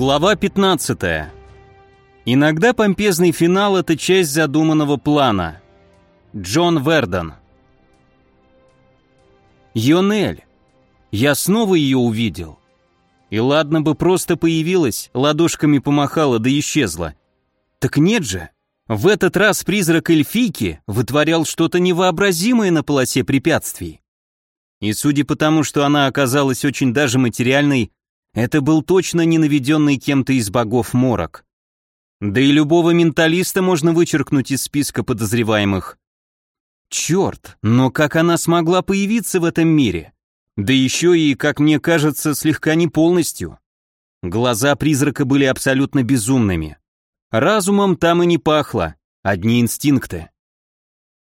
Глава 15. Иногда помпезный финал – это часть задуманного плана. Джон Вердон. Йонель. Я снова ее увидел. И ладно бы просто появилась, ладошками помахала да исчезла. Так нет же. В этот раз призрак эльфийки вытворял что-то невообразимое на полосе препятствий. И судя по тому, что она оказалась очень даже материальной, это был точно не наведенный кем-то из богов морок. Да и любого менталиста можно вычеркнуть из списка подозреваемых. Черт, но как она смогла появиться в этом мире? Да еще и, как мне кажется, слегка не полностью. Глаза призрака были абсолютно безумными. Разумом там и не пахло, одни инстинкты.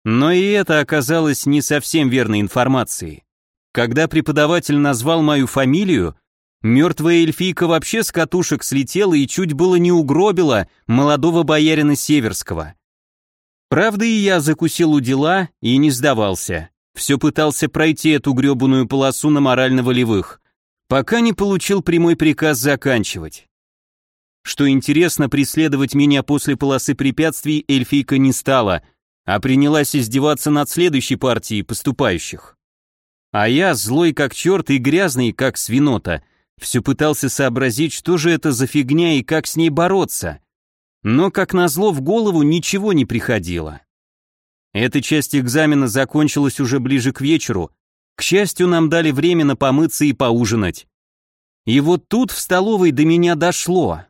Но и это оказалось не совсем верной информацией. Когда преподаватель назвал мою фамилию, Мертвая эльфийка вообще с катушек слетела и чуть было не угробила молодого боярина Северского. Правда, и я закусил у дела и не сдавался. Все пытался пройти эту гребаную полосу на морально-волевых, пока не получил прямой приказ заканчивать. Что интересно, преследовать меня после полосы препятствий эльфийка не стала, а принялась издеваться над следующей партией поступающих. А я, злой как черт и грязный как свинота, все пытался сообразить, что же это за фигня и как с ней бороться. Но, как назло, в голову ничего не приходило. Эта часть экзамена закончилась уже ближе к вечеру. К счастью, нам дали время на помыться и поужинать. И вот тут в столовой до меня дошло.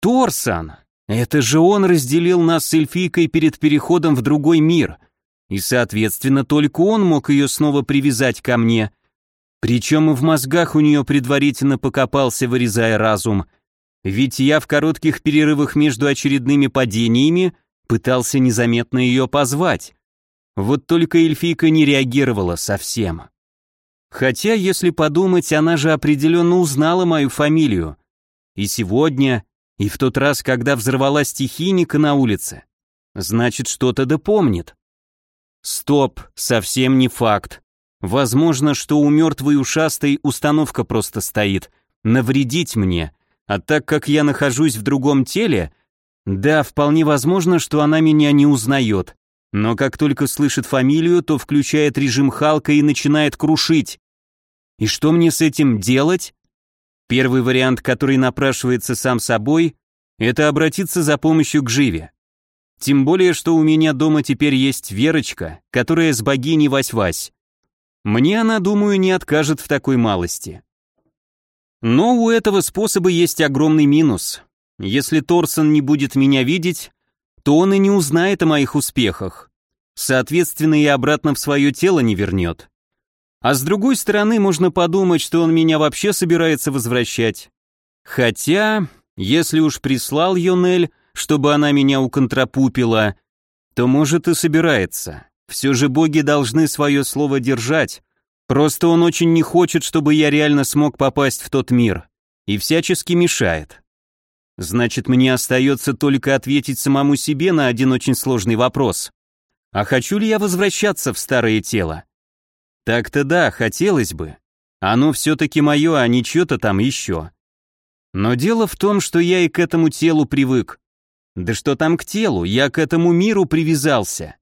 Торсан! Это же он разделил нас с эльфийкой перед переходом в другой мир. И, соответственно, только он мог ее снова привязать ко мне, причем и в мозгах у нее предварительно покопался, вырезая разум. Ведь я в коротких перерывах между очередными падениями пытался незаметно ее позвать. Вот только эльфийка не реагировала совсем. Хотя, если подумать, она же определенно узнала мою фамилию. И сегодня, и в тот раз, когда взорвала стихийника на улице. Значит, что-то да помнит. Стоп, совсем не факт. Возможно, что у мертвой ушастой установка просто стоит. Навредить мне. А так как я нахожусь в другом теле, да, вполне возможно, что она меня не узнает. Но как только слышит фамилию, то включает режим Халка и начинает крушить. И что мне с этим делать? Первый вариант, который напрашивается сам собой, это обратиться за помощью к Живе. Тем более, что у меня дома теперь есть Верочка, которая с богиней Вась-Вась. Мне она, думаю, не откажет в такой малости. Но у этого способа есть огромный минус. Если Торсон не будет меня видеть, то он и не узнает о моих успехах. Соответственно, и обратно в свое тело не вернет. А с другой стороны, можно подумать, что он меня вообще собирается возвращать. Хотя, если уж прислал Йонель, чтобы она меня уконтрапупила, то может и собирается. Все же боги должны свое слово держать. Просто он очень не хочет, чтобы я реально смог попасть в тот мир. И всячески мешает. Значит, мне остается только ответить самому себе на один очень сложный вопрос. А хочу ли я возвращаться в старое тело? Так-то да, хотелось бы. Оно все-таки мое, а не что-то там еще. Но дело в том, что я и к этому телу привык. Да что там к телу, я к этому миру привязался.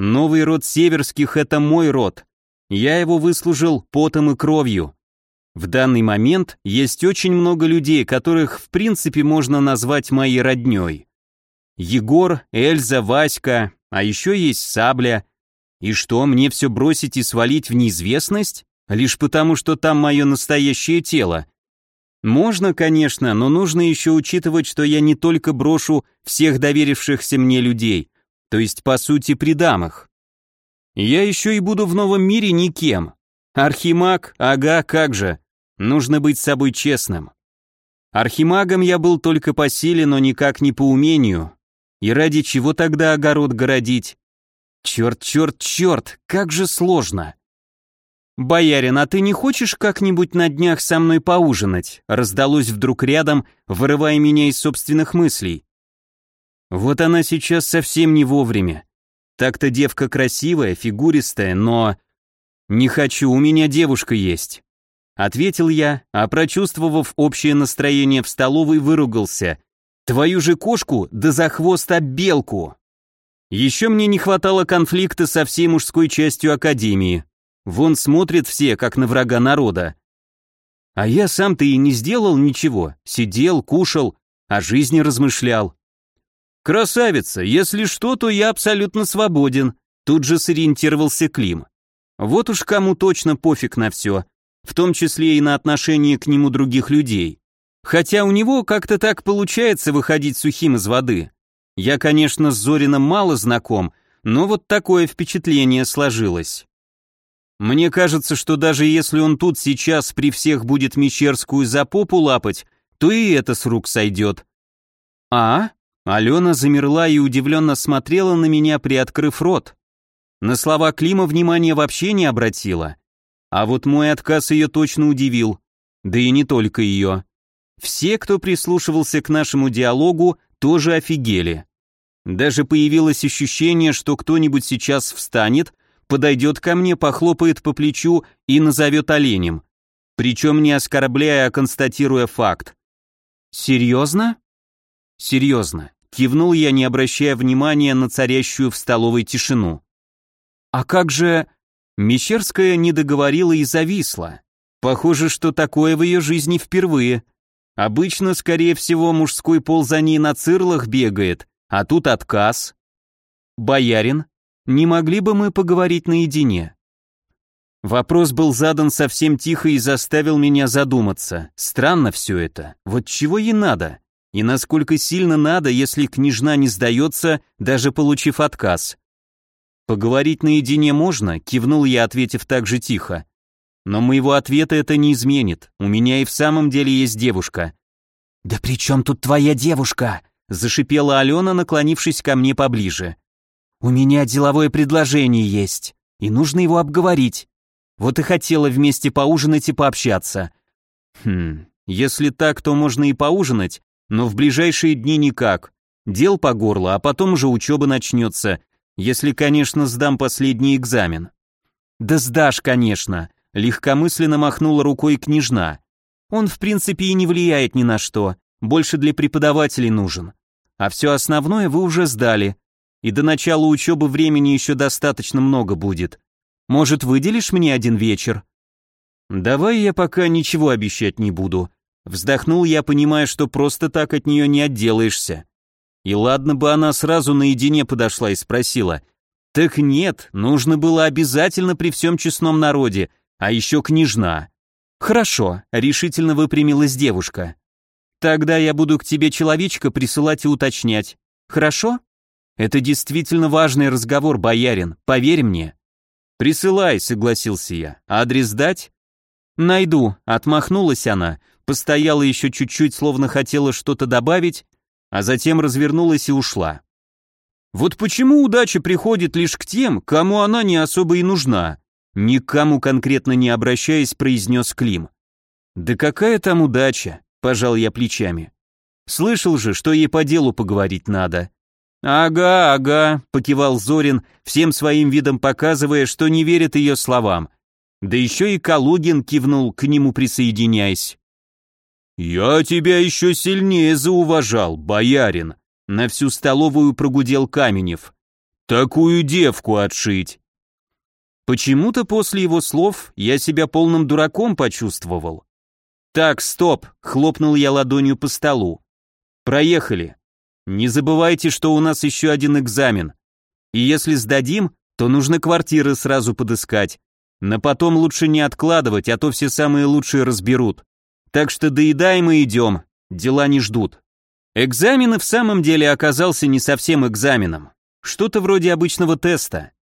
Новый род Северских — это мой род. Я его выслужил потом и кровью. В данный момент есть очень много людей, которых в принципе можно назвать моей роднёй. Егор, Эльза, Васька, а еще есть Сабля. И что, мне все бросить и свалить в неизвестность? Лишь потому, что там мое настоящее тело? Можно, конечно, но нужно еще учитывать, что я не только брошу всех доверившихся мне людей, то есть, по сути, предам их. Я еще и буду в новом мире никем. Архимаг, ага, как же. Нужно быть собой честным. Архимагом я был только по силе, но никак не по умению. И ради чего тогда огород городить? Черт, черт, черт, как же сложно. «Боярин, а ты не хочешь как-нибудь на днях со мной поужинать?» раздалось вдруг рядом, вырывая меня из собственных мыслей. Вот она сейчас совсем не вовремя. Так-то девка красивая, фигуристая, но... Не хочу, у меня девушка есть. ответил я, а прочувствовав общее настроение в столовой, выругался. Твою же кошку, да за хвост об белку. Еще мне не хватало конфликта со всей мужской частью Академии. Вон смотрят все, как на врага народа. А я сам-то и не сделал ничего, сидел, кушал, о жизни размышлял. «Красавица, если что, то я абсолютно свободен», тут же сориентировался Клим. Вот уж кому точно пофиг на все, в том числе и на отношение к нему других людей. Хотя у него как-то так получается выходить сухим из воды. Я, конечно, с Зорином мало знаком, но вот такое впечатление сложилось. Мне кажется, что даже если он тут сейчас при всех будет Мещерскую за попу лапать, то и это с рук сойдет. А? Алена замерла и удивленно смотрела на меня, приоткрыв рот. На слова Клима внимания вообще не обратила. А вот мой отказ ее точно удивил. Да и не только ее. Все, кто прислушивался к нашему диалогу, тоже офигели. Даже появилось ощущение, что кто-нибудь сейчас встанет, подойдет ко мне, похлопает по плечу и назовет оленем. Причем не оскорбляя, а констатируя факт. «Серьезно?» «Серьезно», — кивнул я, не обращая внимания на царящую в столовой тишину. «А как же...» Мещерская не договорила и зависла. Похоже, что такое в ее жизни впервые. Обычно, скорее всего, мужской пол за ней на цирлах бегает, а тут отказ. «Боярин, не могли бы мы поговорить наедине?» Вопрос был задан совсем тихо и заставил меня задуматься. Странно все это. Вот чего ей надо? И насколько сильно надо, если княжна не сдается, даже получив отказ? «Поговорить наедине можно», — кивнул я, ответив так же тихо. «Но моего ответа это не изменит. У меня и в самом деле есть девушка». «Да при чем тут твоя девушка?» — зашипела Алена, наклонившись ко мне поближе. «У меня деловое предложение есть, и нужно его обговорить. Вот и хотела вместе поужинать и пообщаться». «Хм, если так, то можно и поужинать, но в ближайшие дни никак. Дел по горло, а потом уже учеба начнется, если, конечно, сдам последний экзамен. Да сдашь, конечно, легкомысленно махнула рукой княжна. Он, в принципе, и не влияет ни на что, больше для преподавателей нужен. А все основное вы уже сдали, и до начала учебы времени еще достаточно много будет. Может, выделишь мне один вечер? Давай я пока ничего обещать не буду. Вздохнул я, понимая, что просто так от нее не отделаешься. И ладно бы она сразу наедине подошла и спросила. Так нет, нужно было обязательно при всем честном народе, а еще княжна. Хорошо, решительно выпрямилась девушка. Тогда я буду к тебе человечка присылать и уточнять. Хорошо? Это действительно важный разговор, боярин, поверь мне. Присылай, согласился я. Адрес дать? Найду, отмахнулась она, постояла еще чуть-чуть, словно хотела что-то добавить, а затем развернулась и ушла. Вот почему удача приходит лишь к тем, кому она не особо и нужна, никому конкретно не обращаясь, произнес Клим. Да какая там удача, пожал я плечами. Слышал же, что ей по делу поговорить надо. Ага, ага, покивал Зорин, всем своим видом показывая, что не верит ее словам. Да еще и Калугин кивнул, к нему присоединяясь. «Я тебя еще сильнее зауважал, боярин», — на всю столовую прогудел Каменев. «Такую девку отшить». Почему-то после его слов я себя полным дураком почувствовал. «Так, стоп!» — хлопнул я ладонью по столу. «Проехали. Не забывайте, что у нас еще один экзамен. И если сдадим, то нужно квартиры сразу подыскать. На потом лучше не откладывать, а то все самые лучшие разберут. Так что доедаем и идем, дела не ждут. Экзамен и в самом деле оказался не совсем экзаменом. Что-то вроде обычного теста.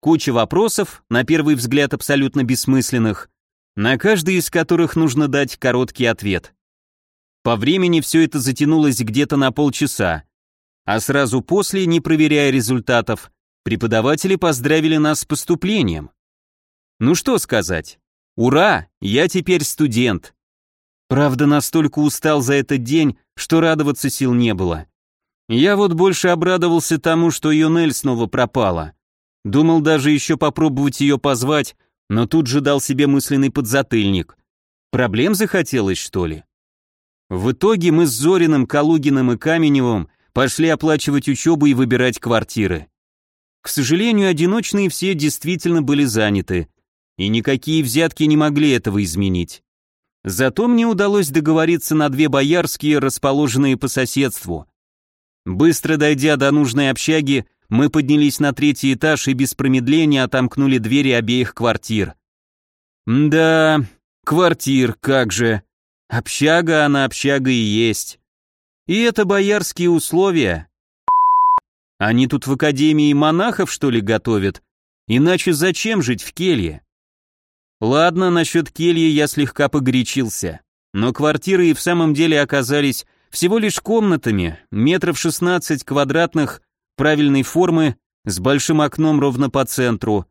Куча вопросов, на первый взгляд абсолютно бессмысленных, на каждый из которых нужно дать короткий ответ. По времени все это затянулось где-то на полчаса, а сразу после, не проверяя результатов, преподаватели поздравили нас с поступлением. Ну что сказать? Ура, я теперь студент. Правда, настолько устал за этот день, что радоваться сил не было. Я вот больше обрадовался тому, что Юнель снова пропала. Думал даже еще попробовать ее позвать, но тут же дал себе мысленный подзатыльник. Проблем захотелось, что ли? В итоге мы с Зориным, Калугиным и Каменевым пошли оплачивать учебу и выбирать квартиры. К сожалению, одиночные все действительно были заняты, и никакие взятки не могли этого изменить. Зато мне удалось договориться на две боярские, расположенные по соседству. Быстро дойдя до нужной общаги, мы поднялись на третий этаж и без промедления отомкнули двери обеих квартир. Да, квартир, как же. Общага она общага и есть. И это боярские условия. Они тут в академии монахов, что ли, готовят? Иначе зачем жить в келье? Ладно, насчет кельи я слегка погорячился. Но квартиры и в самом деле оказались всего лишь комнатами, метров 16 квадратных, правильной формы, с большим окном ровно по центру.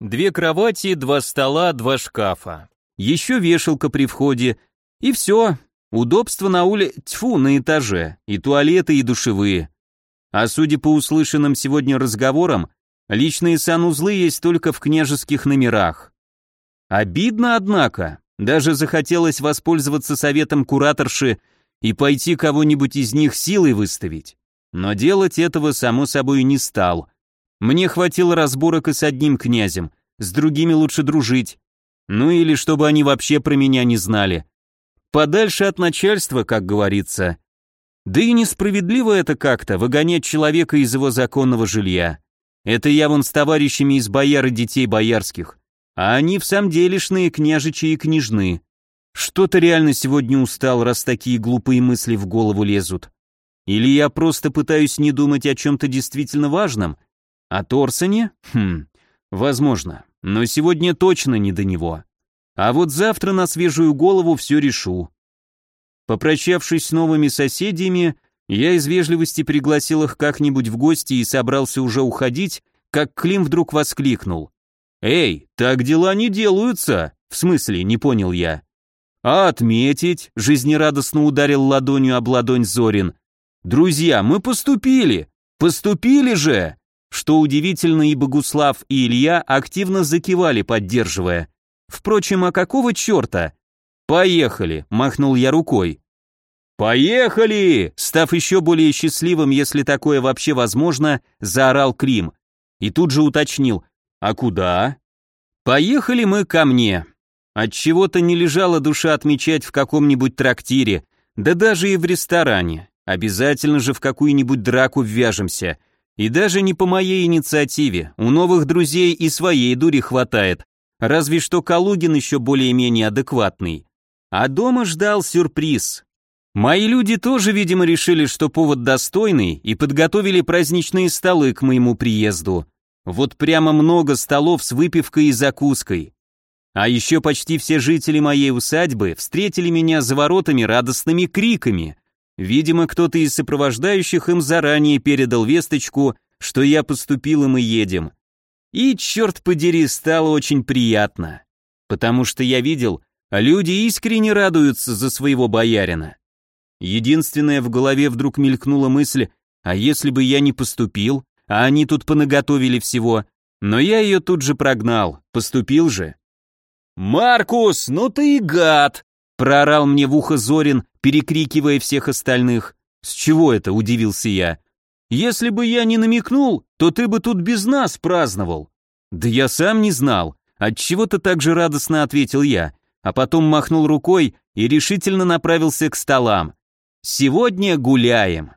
Две кровати, два стола, два шкафа. Еще вешалка при входе. И все. Удобство на уле... Тьфу, на этаже. И туалеты, и душевые. А судя по услышанным сегодня разговорам, личные санузлы есть только в княжеских номерах. Обидно, однако. Даже захотелось воспользоваться советом кураторши и пойти кого-нибудь из них силой выставить. Но делать этого, само собой, не стал. Мне хватило разборок и с одним князем, с другими лучше дружить. Ну или чтобы они вообще про меня не знали. Подальше от начальства, как говорится. Да и несправедливо это как-то, выгонять человека из его законного жилья. Это я вон с товарищами из бояр и детей боярских. А они в самом делешные княжичи и княжны. Что-то реально сегодня устал, раз такие глупые мысли в голову лезут. Или я просто пытаюсь не думать о чем-то действительно важном? О Торсоне? Хм, возможно. Но сегодня точно не до него. А вот завтра на свежую голову все решу. Попрощавшись с новыми соседями, я из вежливости пригласил их как-нибудь в гости и собрался уже уходить, как Клим вдруг воскликнул. «Эй, так дела не делаются!» «В смысле?» — не понял я. «А отметить?» — жизнерадостно ударил ладонью об ладонь Зорин. «Друзья, мы поступили! Поступили же!» Что удивительно, и Богуслав, и Илья активно закивали, поддерживая. Впрочем, а какого черта? «Поехали!» — махнул я рукой. «Поехали!» — став еще более счастливым, если такое вообще возможно, заорал Клим. И тут же уточнил. «А куда?» «Поехали мы ко мне». Отчего-то не лежала душа отмечать в каком-нибудь трактире, да даже и в ресторане. Обязательно же в какую-нибудь драку ввяжемся. И даже не по моей инициативе, у новых друзей и своей дури хватает. Разве что Калугин еще более-менее адекватный. А дома ждал сюрприз. Мои люди тоже, видимо, решили, что повод достойный, и подготовили праздничные столы к моему приезду. Вот прямо много столов с выпивкой и закуской. А еще почти все жители моей усадьбы встретили меня за воротами радостными криками. Видимо, кто-то из сопровождающих им заранее передал весточку, что я поступил и мы едем. И, черт подери, стало очень приятно. Потому что я видел, люди искренне радуются за своего боярина. Единственное, в голове вдруг мелькнула мысль, а если бы я не поступил, а они тут понаготовили всего, но я ее тут же прогнал, поступил же. «Маркус, ну ты и гад!» Проорал мне в ухо Зорин, перекрикивая всех остальных. «С чего это?» – удивился я. «Если бы я не намекнул, то ты бы тут без нас праздновал». «Да я сам не знал», – отчего-то так же радостно ответил я, а потом махнул рукой и решительно направился к столам. «Сегодня гуляем».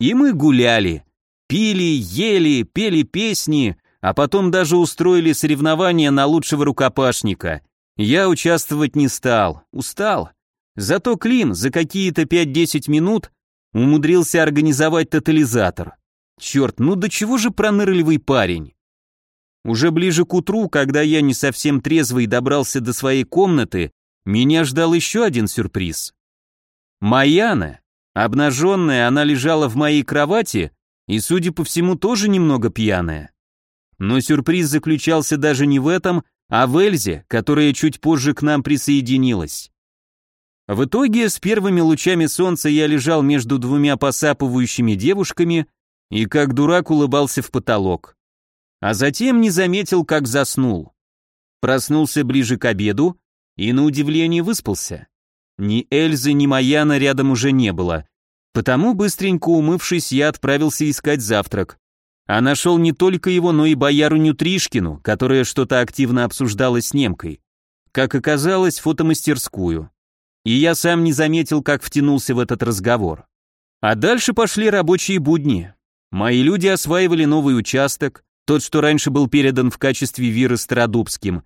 И мы гуляли. Пили, ели, пели песни, а потом даже устроили соревнования на лучшего рукопашника – я участвовать не стал, устал. Зато Клим за какие-то 5-10 минут умудрился организовать тотализатор. Черт, ну до чего же пронырливый парень? Уже ближе к утру, когда я не совсем трезвый добрался до своей комнаты, меня ждал еще один сюрприз. Маяна, обнаженная, она лежала в моей кровати и, судя по всему, тоже немного пьяная. Но сюрприз заключался даже не в этом, а в Эльзе, которая чуть позже к нам присоединилась. В итоге с первыми лучами солнца я лежал между двумя посапывающими девушками и как дурак улыбался в потолок. А затем не заметил, как заснул. Проснулся ближе к обеду и на удивление выспался. Ни Эльзы, ни Маяна рядом уже не было, потому, быстренько умывшись, я отправился искать завтрак. А нашел не только его, но и боярыню Тришкину, которая что-то активно обсуждала с немкой. Как оказалось, фотомастерскую. И я сам не заметил, как втянулся в этот разговор. А дальше пошли рабочие будни. Мои люди осваивали новый участок, тот, что раньше был передан в качестве виры Стародубским.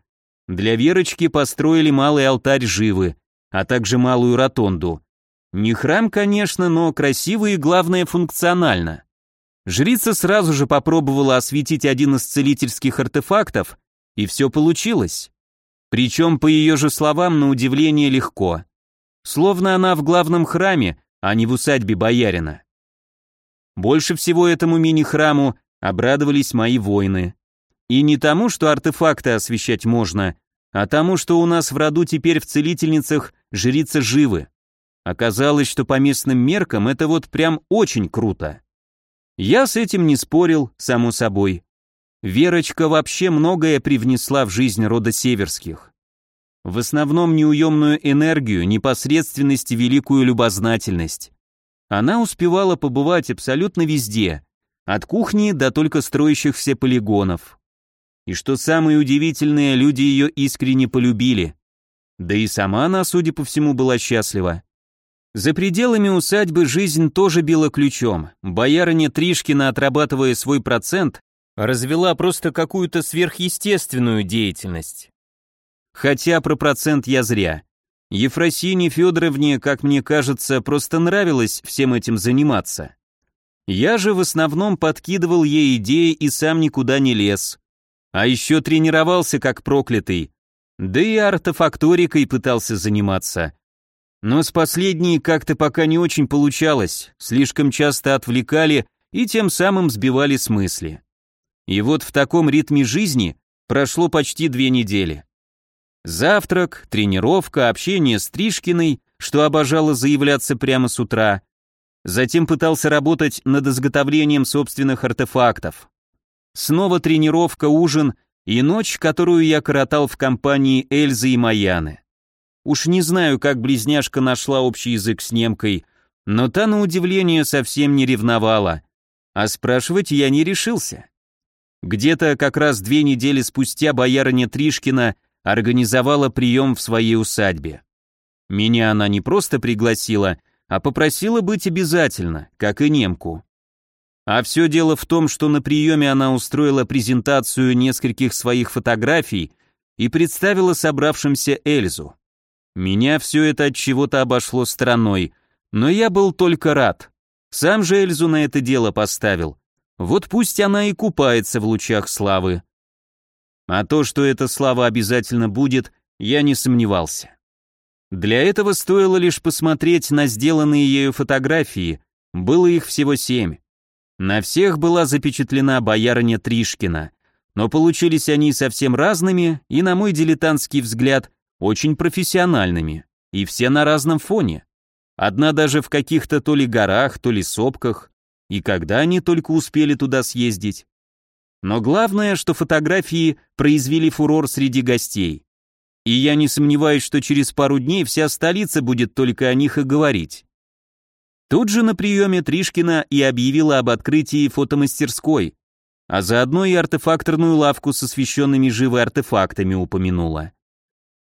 Для Верочки построили малый алтарь живы, а также малую ротонду. Не храм, конечно, но красиво и, главное, функционально. Жрица сразу же попробовала осветить один из целительских артефактов, и все получилось. Причем, по ее же словам, на удивление легко. Словно она в главном храме, а не в усадьбе боярина. Больше всего этому мини-храму обрадовались мои воины. И не тому, что артефакты освещать можно, а тому, что у нас в роду теперь в целительницах жрица живы. Оказалось, что по местным меркам это вот прям очень круто. Я с этим не спорил, само собой. Верочка вообще многое привнесла в жизнь рода Северских. В основном неуемную энергию, непосредственность и великую любознательность. Она успевала побывать абсолютно везде, от кухни до только строящихся полигонов. И что самое удивительное, люди ее искренне полюбили. Да и сама она, судя по всему, была счастлива. За пределами усадьбы жизнь тоже била ключом. Боярыня Тришкина, отрабатывая свой процент, развела просто какую-то сверхъестественную деятельность. Хотя про процент я зря. Ефросине Федоровне, как мне кажется, просто нравилось всем этим заниматься. Я же в основном подкидывал ей идеи и сам никуда не лез. А еще тренировался как проклятый. Да и артефакторикой пытался заниматься. Но с последней как-то пока не очень получалось, слишком часто отвлекали и тем самым сбивали с мысли. И вот в таком ритме жизни прошло почти две недели. Завтрак, тренировка, общение с Тришкиной, что обожала заявляться прямо с утра. Затем пытался работать над изготовлением собственных артефактов. Снова тренировка, ужин и ночь, которую я коротал в компании Эльзы и Маяны. Уж не знаю, как близняшка нашла общий язык с немкой, но та, на удивление, совсем не ревновала. А спрашивать я не решился. Где-то как раз две недели спустя боярыня Тришкина организовала прием в своей усадьбе. Меня она не просто пригласила, а попросила быть обязательно, как и немку. А все дело в том, что на приеме она устроила презентацию нескольких своих фотографий и представила собравшимся Эльзу. Меня все это от чего-то обошло стороной, но я был только рад. Сам же Эльзу на это дело поставил. Вот пусть она и купается в лучах славы. А то, что эта слава обязательно будет, я не сомневался. Для этого стоило лишь посмотреть на сделанные ею фотографии, было их всего семь. На всех была запечатлена боярыня Тришкина, но получились они совсем разными и, на мой дилетантский взгляд, очень профессиональными, и все на разном фоне. Одна даже в каких-то то ли горах, то ли сопках, и когда они только успели туда съездить. Но главное, что фотографии произвели фурор среди гостей. И я не сомневаюсь, что через пару дней вся столица будет только о них и говорить. Тут же на приеме Тришкина и объявила об открытии фотомастерской, а заодно и артефакторную лавку с освещенными живы артефактами упомянула.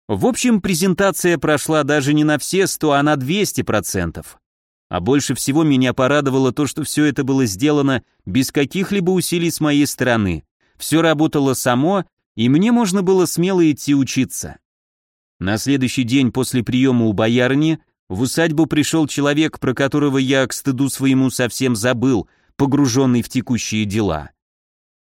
В общем, презентация прошла даже не на все 100, а на 200%. А больше всего меня порадовало то, что все это было сделано без каких-либо усилий с моей стороны. Все работало само, и мне можно было смело идти учиться. На следующий день после приема у боярни в усадьбу пришел человек, про которого я к стыду своему совсем забыл, погруженный в текущие дела.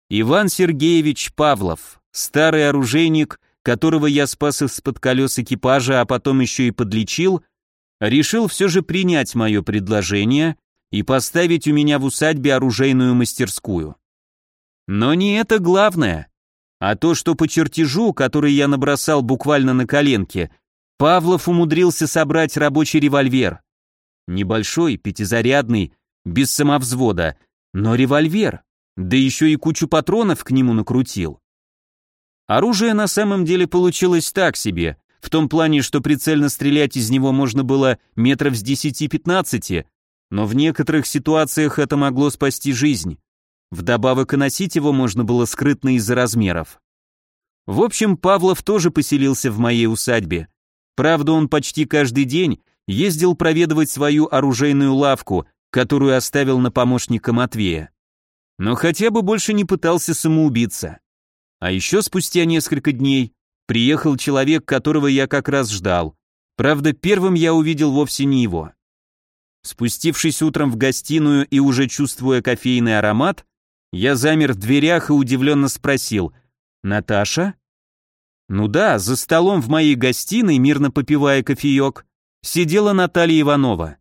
Иван Сергеевич Павлов, старый оружейник, которого я спас из-под колес экипажа, а потом еще и подлечил, решил все же принять мое предложение и поставить у меня в усадьбе оружейную мастерскую. Но не это главное, а то, что по чертежу, который я набросал буквально на коленке, Павлов умудрился собрать рабочий револьвер. Небольшой, пятизарядный, без самовзвода, но револьвер, да еще и кучу патронов к нему накрутил. Оружие на самом деле получилось так себе, в том плане, что прицельно стрелять из него можно было метров с 10-15, но в некоторых ситуациях это могло спасти жизнь. Вдобавок и носить его можно было скрытно из-за размеров. В общем, Павлов тоже поселился в моей усадьбе. Правда, он почти каждый день ездил проведывать свою оружейную лавку, которую оставил на помощника Матвея. Но хотя бы больше не пытался самоубиться. А еще спустя несколько дней приехал человек, которого я как раз ждал. Правда, первым я увидел вовсе не его. Спустившись утром в гостиную и уже чувствуя кофейный аромат, я замер в дверях и удивленно спросил «Наташа?» Ну да, за столом в моей гостиной, мирно попивая кофеек, сидела Наталья Иванова,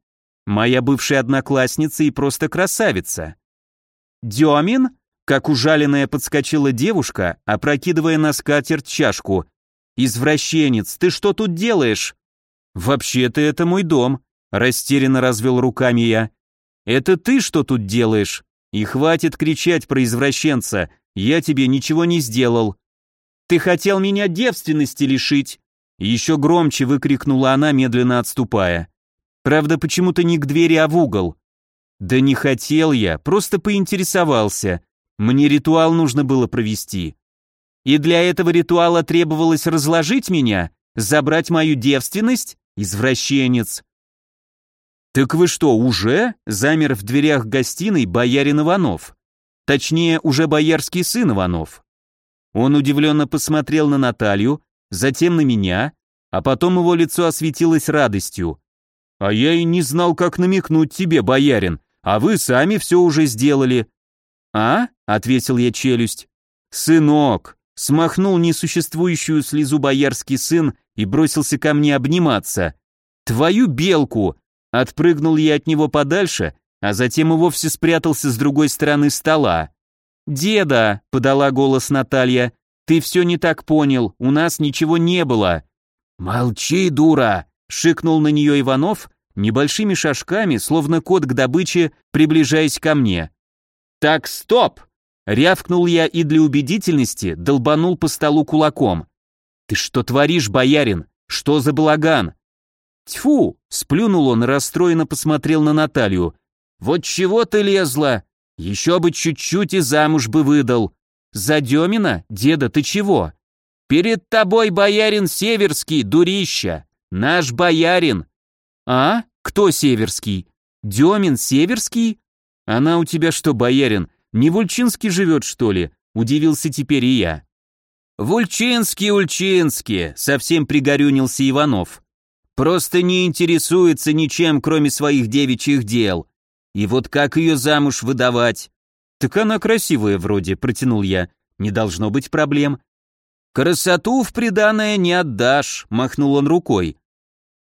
моя бывшая одноклассница и просто красавица. «Демин?» — как ужаленная подскочила девушка, опрокидывая на скатерть чашку. «Извращенец, ты что тут делаешь?» «Вообще-то это мой дом», — растерянно развел руками я. «Это ты что тут делаешь? И хватит кричать про извращенца, я тебе ничего не сделал». «Ты хотел меня девственности лишить!» Еще громче выкрикнула она, медленно отступая. Правда, почему-то не к двери, а в угол. Да не хотел я, просто поинтересовался. Мне ритуал нужно было провести. И для этого ритуала требовалось разложить меня, забрать мою девственность? Извращенец. «Так вы что, уже?» — замер в дверях гостиной боярин Иванов. Точнее, уже боярский сын Иванов. Он удивленно посмотрел на Наталью, затем на меня, а потом его лицо осветилось радостью. «А я и не знал, как намекнуть тебе, боярин, а вы сами все уже сделали». «А?» — ответил я челюсть. «Сынок!» — смахнул несуществующую слезу боярский сын и бросился ко мне обниматься. «Твою белку!» — отпрыгнул я от него подальше, а затем и вовсе спрятался с другой стороны стола. «Деда!» — подала голос Наталья. «Ты все не так понял, у нас ничего не было». «Молчи, дура!» — шикнул на нее Иванов, небольшими шажками, словно кот к добыче, приближаясь ко мне. «Так, стоп!» — рявкнул я и для убедительности долбанул по столу кулаком. «Ты что творишь, боярин? Что за балаган?» «Тьфу!» — сплюнул он и расстроенно посмотрел на Наталью. «Вот чего ты лезла? Еще бы чуть-чуть и замуж бы выдал. За Демина? Деда, ты чего? Перед тобой боярин Северский, дурища. Наш боярин. А? Кто Северский? Демин Северский? Она у тебя что, боярин, не в Ульчинске живет, что ли? Удивился теперь и я. В Ульчинске, Ульчинске, совсем пригорюнился Иванов. Просто не интересуется ничем, кроме своих девичьих дел. И вот как ее замуж выдавать? Так она красивая вроде, протянул я. Не должно быть проблем. Красоту в приданое не отдашь, махнул он рукой.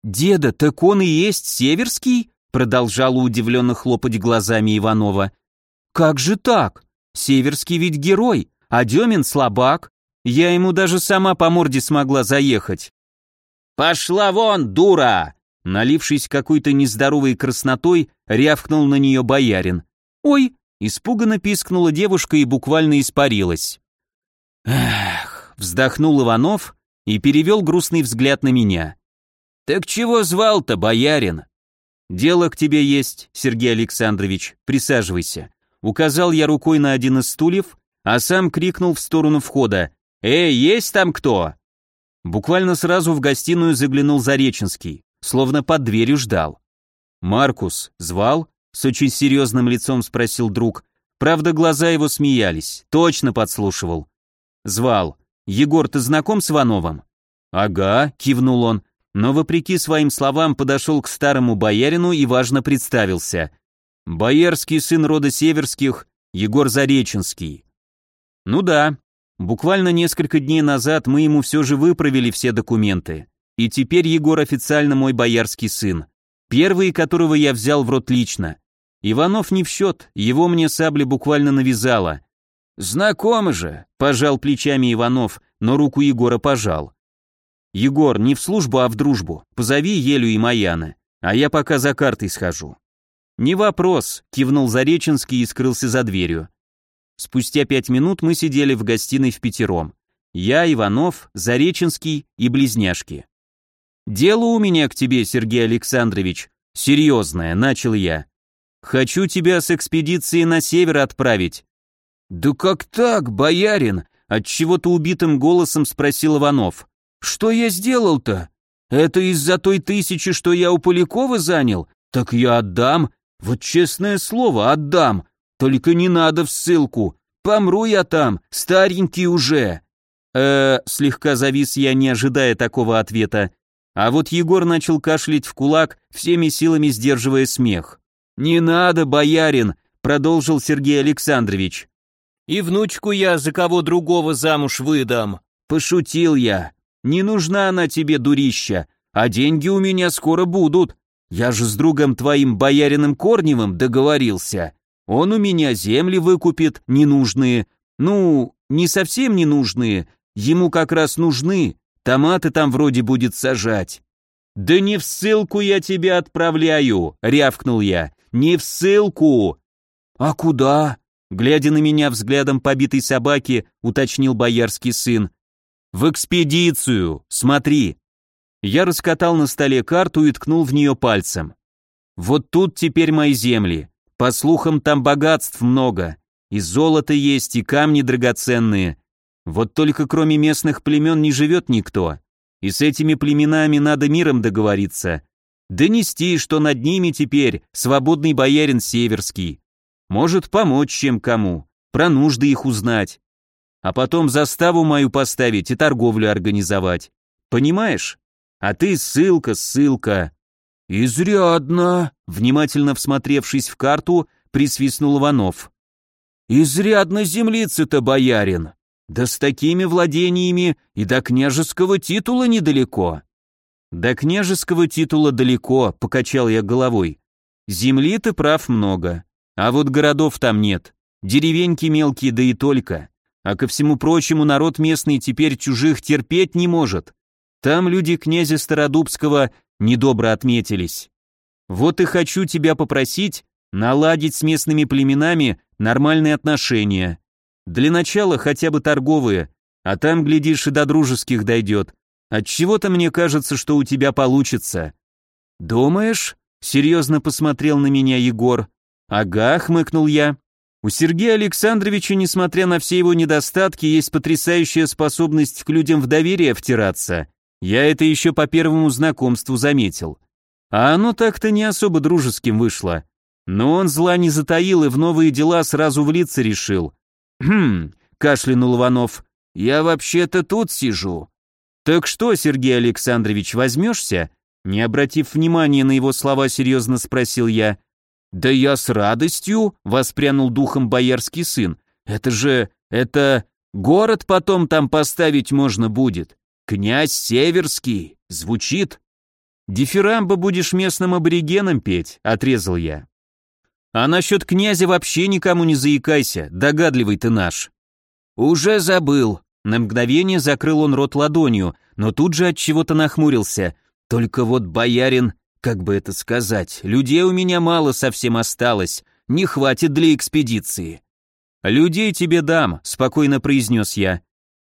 Деда, так он и есть Северский? Продолжала удивленно хлопать глазами Иванова. Как же так? Северский ведь герой, а Демин слабак. Я ему даже сама по морде смогла заехать. «Пошла вон, дура!» Налившись какой-то нездоровой краснотой, рявкнул на нее боярин. «Ой!» — испуганно пискнула девушка и буквально испарилась. «Эх!» — вздохнул Иванов и перевел грустный взгляд на меня. «Так чего звал-то, боярин?» «Дело к тебе есть, Сергей Александрович, присаживайся». Указал я рукой на один из стульев, а сам крикнул в сторону входа. «Эй, есть там кто?» Буквально сразу в гостиную заглянул Зареченский словно под дверью ждал. «Маркус, звал?» — с очень серьезным лицом спросил друг. Правда, глаза его смеялись. Точно подслушивал. «Звал. Егор, ты знаком с Ивановым?» «Ага», — кивнул он, но, вопреки своим словам, подошел к старому боярину и важно представился. «Боярский сын рода Северских, Егор Зареченский». «Ну да, буквально несколько дней назад мы ему все же выправили все документы. И теперь Егор официально мой боярский сын. Первый, которого я взял в рот лично. Иванов не в счет, его мне сабля буквально навязала. «Знакомы же», — пожал плечами Иванов, но руку Егора пожал. «Егор, не в службу, а в дружбу. Позови Елю и Маяна, а я пока за картой схожу». «Не вопрос», — кивнул Зареченский и скрылся за дверью. Спустя пять минут мы сидели в гостиной в пятером. Я, Иванов, Зареченский и близняшки. Дело у меня к тебе, Сергей Александрович, серьезное, начал я. Хочу тебя с экспедицией на север отправить. Да как так, боярин? Отчего-то убитым голосом спросил Иванов. Что я сделал-то? Это из-за той тысячи, что я у Полякова занял? Так я отдам. Вот честное слово, отдам. Только не надо в ссылку. Помру я там, старенький уже. Э, слегка завис я, не ожидая такого ответа. А вот Егор начал кашлять в кулак, всеми силами сдерживая смех. «Не надо, боярин», — продолжил Сергей Александрович. «И внучку я за кого другого замуж выдам». Пошутил я. «Не нужна она тебе, дурища, а деньги у меня скоро будут. Я же с другом твоим боярином Корневым договорился. Он у меня земли выкупит, ненужные. Ну, не совсем ненужные, ему как раз нужны, томаты там вроде будет сажать. «Да не в ссылку я тебя отправляю!» — рявкнул я. «Не в ссылку!» «А куда?» — глядя на меня взглядом побитой собаки, уточнил боярский сын. «В экспедицию! Смотри!» Я раскатал на столе карту и ткнул в нее пальцем. «Вот тут теперь мои земли. По слухам, там богатств много. И золото есть, и камни драгоценные. Вот только кроме местных племен не живет никто. И с этими племенами надо миром договориться. Донести, что над ними теперь свободный боярин Северский. Может помочь чем кому, про нужды их узнать. А потом заставу мою поставить и торговлю организовать. Понимаешь? А ты ссылка, ссылка. Изрядно, внимательно всмотревшись в карту, присвистнул Иванов. Изрядно землицы-то, боярин. Да с такими владениями и до княжеского титула недалеко. До княжеского титула далеко, покачал я головой. Земли ты прав много, а вот городов там нет. Деревеньки мелкие, да и только. А ко всему прочему народ местный теперь чужих терпеть не может. Там люди князя Стародубского недобро отметились. Вот и хочу тебя попросить наладить с местными племенами нормальные отношения. Для начала хотя бы торговые, а там, глядишь, и до дружеских дойдет. Отчего-то мне кажется, что у тебя получится. Думаешь? Серьезно посмотрел на меня Егор. Ага, хмыкнул я. У Сергея Александровича, несмотря на все его недостатки, есть потрясающая способность к людям в доверие втираться. Я это еще по первому знакомству заметил. А оно так-то не особо дружеским вышло. Но он зла не затаил и в новые дела сразу влиться решил. «Хм», — кашлянул Иванов, — «я вообще-то тут сижу». «Так что, Сергей Александрович, возьмешься?» Не обратив внимания на его слова, серьезно спросил я. «Да я с радостью», — воспрянул духом боярский сын. «Это же... это... город потом там поставить можно будет. Князь Северский. Звучит?» «Дифирамбо будешь местным аборигеном петь», — отрезал я. А насчет князя вообще никому не заикайся, догадливый ты наш. Уже забыл. На мгновение закрыл он рот ладонью, но тут же от чего-то нахмурился. Только вот боярин, как бы это сказать, людей у меня мало совсем осталось, не хватит для экспедиции. Людей тебе дам, спокойно произнес я.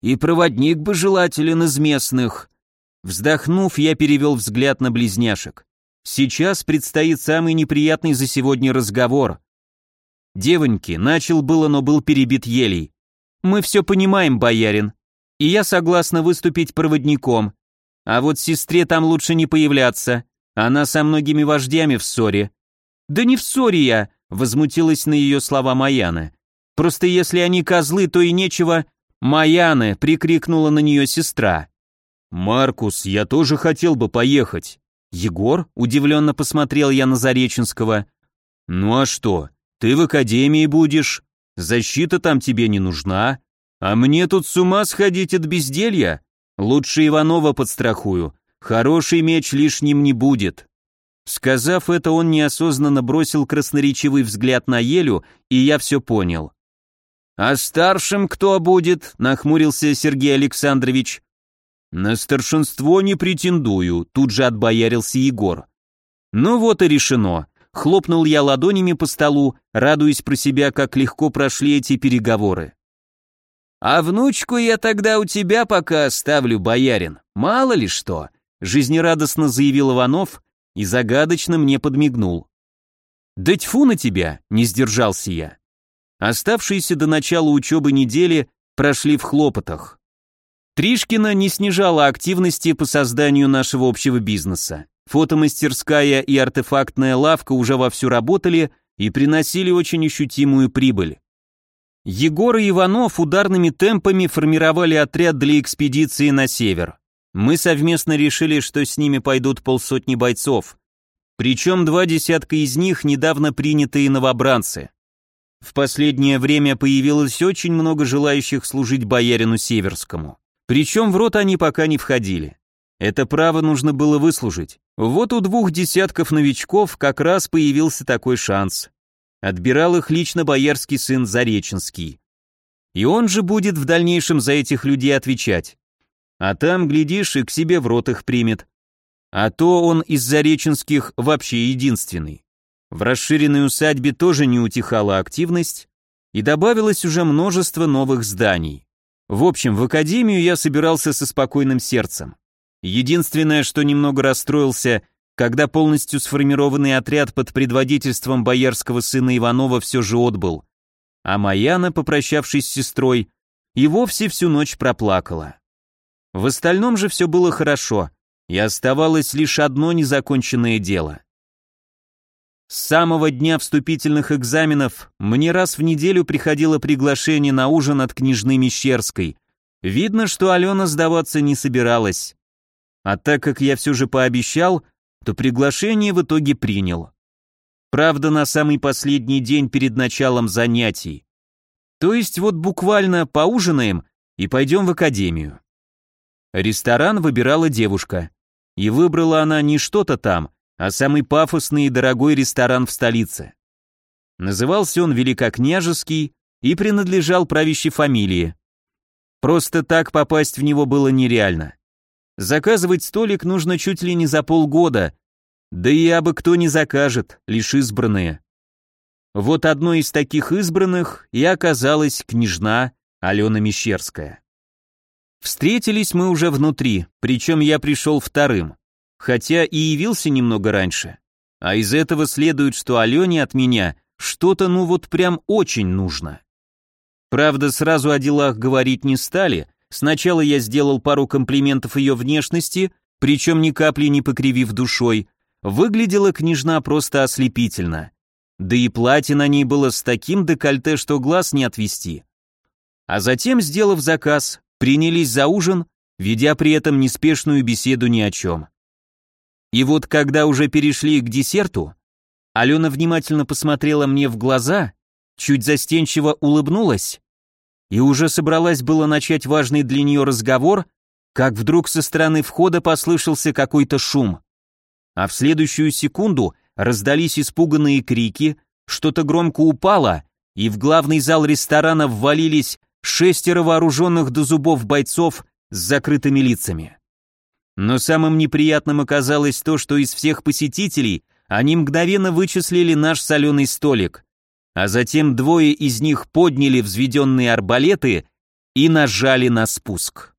И проводник бы желателен из местных. Вздохнув, я перевел взгляд на близняшек. Сейчас предстоит самый неприятный за сегодня разговор. Девоньки, начал было, но был перебит елей. Мы все понимаем, боярин. И я согласна выступить проводником. А вот сестре там лучше не появляться. Она со многими вождями в ссоре. Да не в ссоре я, возмутилась на ее слова Маяна. Просто если они козлы, то и нечего. Маяна, прикрикнула на нее сестра. Маркус, я тоже хотел бы поехать. «Егор?» — удивленно посмотрел я на Зареченского. «Ну а что, ты в академии будешь, защита там тебе не нужна, а мне тут с ума сходить от безделья. Лучше Иванова подстрахую, хороший меч лишним не будет». Сказав это, он неосознанно бросил красноречивый взгляд на Елю, и я все понял. «А старшим кто будет?» — нахмурился Сергей Александрович. «На старшинство не претендую», — тут же отбоярился Егор. «Ну вот и решено», — хлопнул я ладонями по столу, радуясь про себя, как легко прошли эти переговоры. «А внучку я тогда у тебя пока оставлю, боярин, мало ли что», жизнерадостно заявил Иванов и загадочно мне подмигнул. «Да тьфу на тебя!» — не сдержался я. Оставшиеся до начала учебы недели прошли в хлопотах. Тришкина не снижала активности по созданию нашего общего бизнеса. Фотомастерская и артефактная лавка уже вовсю работали и приносили очень ощутимую прибыль. Егор и Иванов ударными темпами формировали отряд для экспедиции на север. Мы совместно решили, что с ними пойдут полсотни бойцов. Причем два десятка из них недавно принятые новобранцы. В последнее время появилось очень много желающих служить боярину Северскому. Причем в рот они пока не входили. Это право нужно было выслужить. Вот у двух десятков новичков как раз появился такой шанс. Отбирал их лично боярский сын Зареченский. И он же будет в дальнейшем за этих людей отвечать. А там, глядишь, и к себе в рот их примет. А то он из Зареченских вообще единственный. В расширенной усадьбе тоже не утихала активность, и добавилось уже множество новых зданий. В общем, в академию я собирался со спокойным сердцем. Единственное, что немного расстроился, когда полностью сформированный отряд под предводительством боярского сына Иванова все же отбыл, а Маяна, попрощавшись с сестрой, и вовсе всю ночь проплакала. В остальном же все было хорошо, и оставалось лишь одно незаконченное дело. С самого дня вступительных экзаменов мне раз в неделю приходило приглашение на ужин от княжны Мещерской. Видно, что Алена сдаваться не собиралась. А так как я все же пообещал, то приглашение в итоге принял. Правда, на самый последний день перед началом занятий. То есть вот буквально поужинаем и пойдем в академию. Ресторан выбирала девушка. И выбрала она не что-то там, а самый пафосный и дорогой ресторан в столице. Назывался он Великокняжеский и принадлежал правящей фамилии. Просто так попасть в него было нереально. Заказывать столик нужно чуть ли не за полгода, да и абы кто не закажет, лишь избранные. Вот одной из таких избранных и оказалась княжна Алена Мещерская. Встретились мы уже внутри, причем я пришел вторым хотя и явился немного раньше. А из этого следует, что Алене от меня что-то ну вот прям очень нужно. Правда, сразу о делах говорить не стали, сначала я сделал пару комплиментов ее внешности, причем ни капли не покривив душой, выглядела княжна просто ослепительно. Да и платье на ней было с таким декольте, что глаз не отвести. А затем, сделав заказ, принялись за ужин, ведя при этом неспешную беседу ни о чем. И вот когда уже перешли к десерту, Алена внимательно посмотрела мне в глаза, чуть застенчиво улыбнулась и уже собралась было начать важный для нее разговор, как вдруг со стороны входа послышался какой-то шум. А в следующую секунду раздались испуганные крики, что-то громко упало, и в главный зал ресторана ввалились шестеро вооруженных до зубов бойцов с закрытыми лицами. Но самым неприятным оказалось то, что из всех посетителей они мгновенно вычислили наш соленый столик, а затем двое из них подняли взведенные арбалеты и нажали на спуск.